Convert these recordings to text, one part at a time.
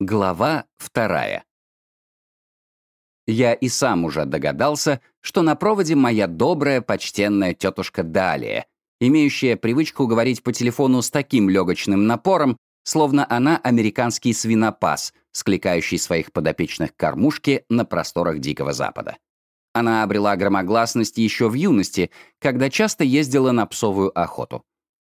Глава вторая. Я и сам уже догадался, что на проводе моя добрая, почтенная тетушка Далия, имеющая привычку говорить по телефону с таким легочным напором, словно она американский свинопас, скликающий своих подопечных к кормушке на просторах Дикого Запада. Она обрела громогласность еще в юности, когда часто ездила на псовую охоту.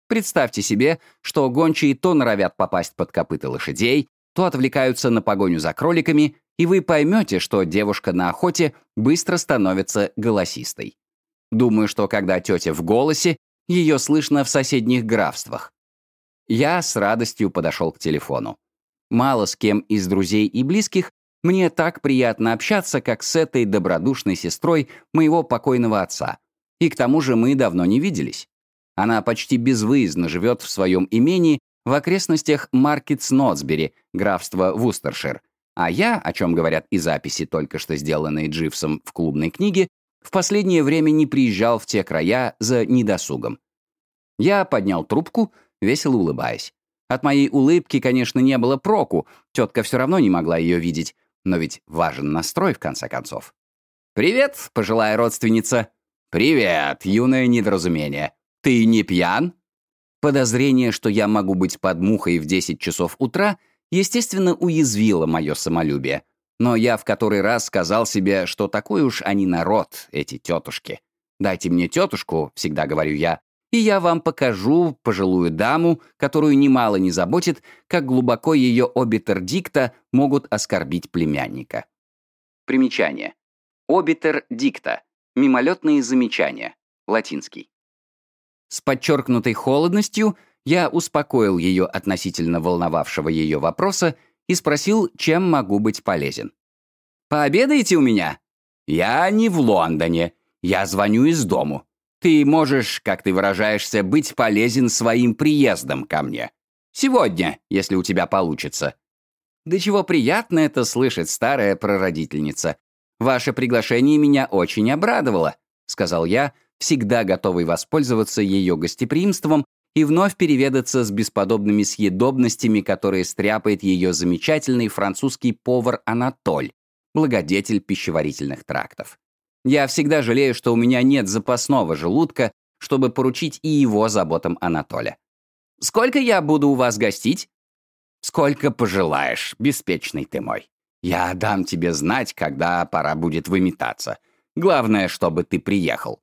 Представьте себе, что гончие то норовят попасть под копыта лошадей, то отвлекаются на погоню за кроликами, и вы поймете, что девушка на охоте быстро становится голосистой. Думаю, что когда тетя в голосе, ее слышно в соседних графствах. Я с радостью подошел к телефону. Мало с кем из друзей и близких мне так приятно общаться, как с этой добродушной сестрой моего покойного отца. И к тому же мы давно не виделись. Она почти безвыездно живет в своем имении в окрестностях Маркетс-Нотсбери, графства Вустершир, а я, о чем говорят и записи, только что сделанные Дживсом в клубной книге, в последнее время не приезжал в те края за недосугом. Я поднял трубку, весело улыбаясь. От моей улыбки, конечно, не было проку, тетка все равно не могла ее видеть, но ведь важен настрой, в конце концов. «Привет, пожилая родственница!» «Привет, юное недоразумение! Ты не пьян?» Подозрение, что я могу быть под мухой в 10 часов утра, естественно, уязвило мое самолюбие. Но я в который раз сказал себе, что такой уж они народ, эти тетушки. «Дайте мне тетушку», — всегда говорю я, «и я вам покажу пожилую даму, которую немало не заботит, как глубоко ее обитер-дикта могут оскорбить племянника». Примечание. Обитер-дикта. Мимолетные замечания. Латинский. С подчеркнутой холодностью я успокоил ее относительно волновавшего ее вопроса и спросил, чем могу быть полезен. «Пообедаете у меня?» «Я не в Лондоне. Я звоню из дому. Ты можешь, как ты выражаешься, быть полезен своим приездом ко мне. Сегодня, если у тебя получится». «Да чего приятно это слышать, старая прародительница. Ваше приглашение меня очень обрадовало», — сказал я, — всегда готовый воспользоваться ее гостеприимством и вновь переведаться с бесподобными съедобностями, которые стряпает ее замечательный французский повар Анатоль, благодетель пищеварительных трактов. Я всегда жалею, что у меня нет запасного желудка, чтобы поручить и его заботам Анатоля. «Сколько я буду у вас гостить?» «Сколько пожелаешь, беспечный ты мой. Я дам тебе знать, когда пора будет выметаться. Главное, чтобы ты приехал.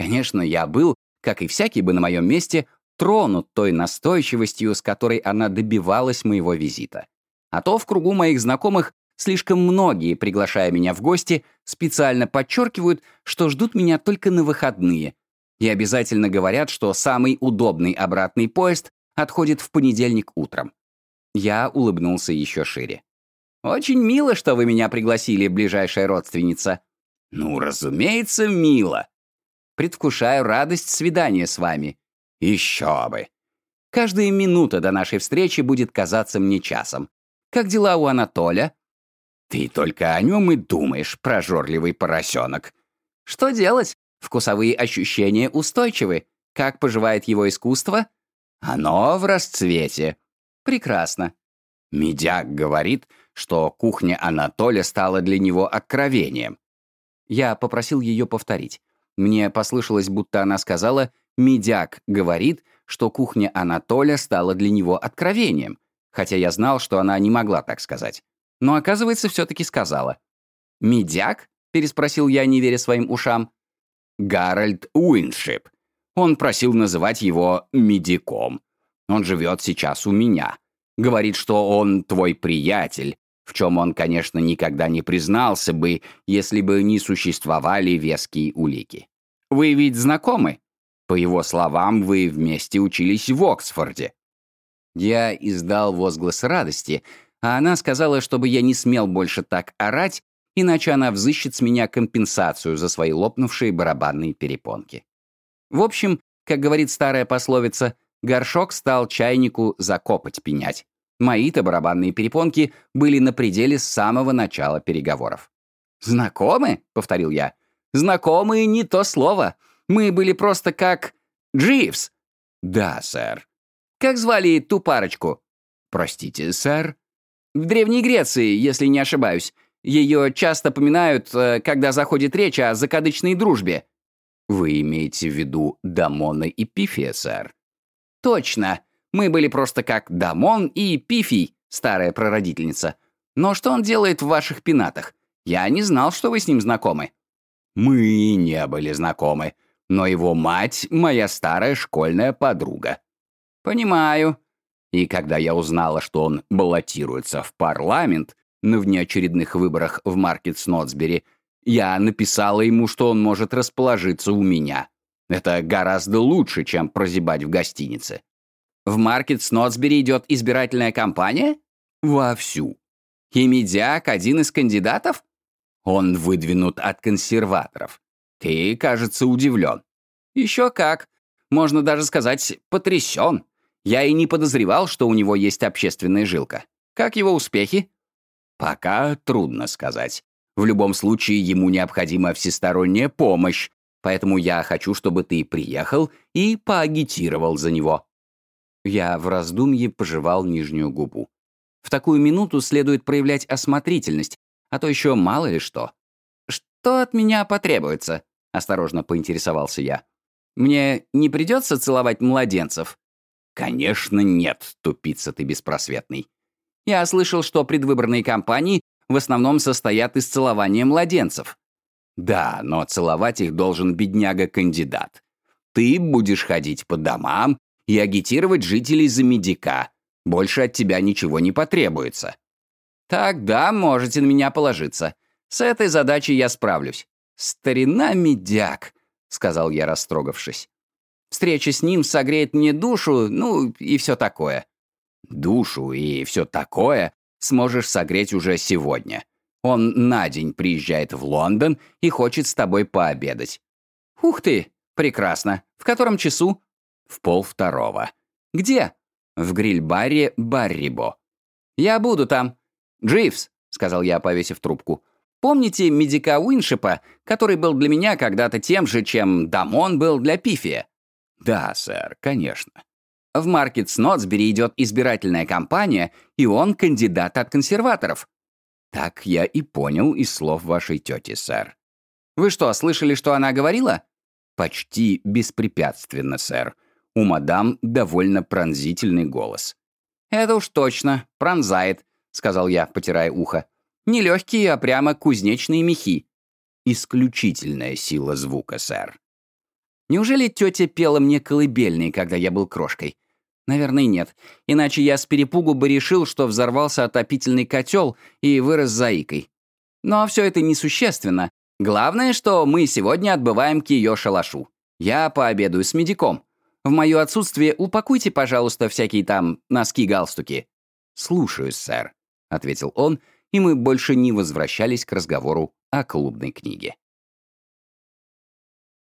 Конечно, я был, как и всякий бы на моем месте, тронут той настойчивостью, с которой она добивалась моего визита. А то в кругу моих знакомых слишком многие, приглашая меня в гости, специально подчеркивают, что ждут меня только на выходные, и обязательно говорят, что самый удобный обратный поезд отходит в понедельник утром. Я улыбнулся еще шире. «Очень мило, что вы меня пригласили, ближайшая родственница». «Ну, разумеется, мило. Предвкушаю радость свидания с вами. Еще бы. Каждая минута до нашей встречи будет казаться мне часом. Как дела у Анатоля? Ты только о нем и думаешь, прожорливый поросенок. Что делать? Вкусовые ощущения устойчивы. Как поживает его искусство? Оно в расцвете. Прекрасно. Медяк говорит, что кухня Анатоля стала для него откровением. Я попросил ее повторить. Мне послышалось, будто она сказала «Медяк говорит, что кухня Анатоля стала для него откровением», хотя я знал, что она не могла так сказать. Но, оказывается, все-таки сказала. «Медяк?» — переспросил я, не веря своим ушам. «Гарольд Уиншип. Он просил называть его медяком. Он живет сейчас у меня. Говорит, что он твой приятель, в чем он, конечно, никогда не признался бы, если бы не существовали веские улики. Вы ведь знакомы? По его словам, вы вместе учились в Оксфорде». Я издал возглас радости, а она сказала, чтобы я не смел больше так орать, иначе она взыщет с меня компенсацию за свои лопнувшие барабанные перепонки. В общем, как говорит старая пословица, горшок стал чайнику закопать пенять. Мои-то барабанные перепонки были на пределе с самого начала переговоров. «Знакомы?» — повторил я. Знакомые не то слово. Мы были просто как... Дживс!» «Да, сэр». «Как звали ту парочку?» «Простите, сэр». В Древней Греции, если не ошибаюсь. Ее часто поминают, э, когда заходит речь о закадычной дружбе». «Вы имеете в виду Дамона и Пифия, сэр?» «Точно. Мы были просто как Дамон и Пифий, старая прародительница. Но что он делает в ваших пенатах? Я не знал, что вы с ним знакомы». «Мы не были знакомы, но его мать — моя старая школьная подруга». «Понимаю». И когда я узнала, что он баллотируется в парламент на внеочередных выборах в Маркет-Снотсбери, я написала ему, что он может расположиться у меня. Это гораздо лучше, чем прозябать в гостинице. В Маркет-Снотсбери идет избирательная кампания? Вовсю. И Медиак один из кандидатов? Он выдвинут от консерваторов. Ты, кажется, удивлен. Еще как. Можно даже сказать, потрясен. Я и не подозревал, что у него есть общественная жилка. Как его успехи? Пока трудно сказать. В любом случае, ему необходима всесторонняя помощь, поэтому я хочу, чтобы ты приехал и поагитировал за него». Я в раздумье пожевал нижнюю губу. В такую минуту следует проявлять осмотрительность, а то еще мало ли что. «Что от меня потребуется?» — осторожно поинтересовался я. «Мне не придется целовать младенцев?» «Конечно нет, тупица ты беспросветный». Я слышал, что предвыборные кампании в основном состоят из целования младенцев. Да, но целовать их должен бедняга-кандидат. Ты будешь ходить по домам и агитировать жителей за медика. Больше от тебя ничего не потребуется. Тогда можете на меня положиться. С этой задачей я справлюсь. Старина медяк, сказал я, растрогавшись. Встреча с ним согреет мне душу, ну и все такое. Душу и все такое сможешь согреть уже сегодня. Он на день приезжает в Лондон и хочет с тобой пообедать. Ух ты, прекрасно. В котором часу? В полвторого. Где? В гриль-баре Баррибо. Я буду там. Дживс, сказал я, повесив трубку. Помните медика Уиншипа, который был для меня когда-то тем же, чем Дамон был для Пифия? Да, сэр, конечно. В Маркет Снотсбери идет избирательная кампания, и он кандидат от консерваторов. Так я и понял из слов вашей тети, сэр. Вы что, слышали, что она говорила? Почти беспрепятственно, сэр. У мадам довольно пронзительный голос. «Это уж точно, пронзает», — сказал я, потирая ухо. «Не легкие, а прямо кузнечные мехи». «Исключительная сила звука, сэр». Неужели тетя пела мне колыбельные, когда я был крошкой? Наверное, нет. Иначе я с перепугу бы решил, что взорвался отопительный котел и вырос заикой. Но все это несущественно. Главное, что мы сегодня отбываем к ее шалашу. Я пообедаю с медиком. В мое отсутствие упакуйте, пожалуйста, всякие там носки-галстуки». «Слушаюсь, сэр», — ответил он, и мы больше не возвращались к разговору о клубной книге.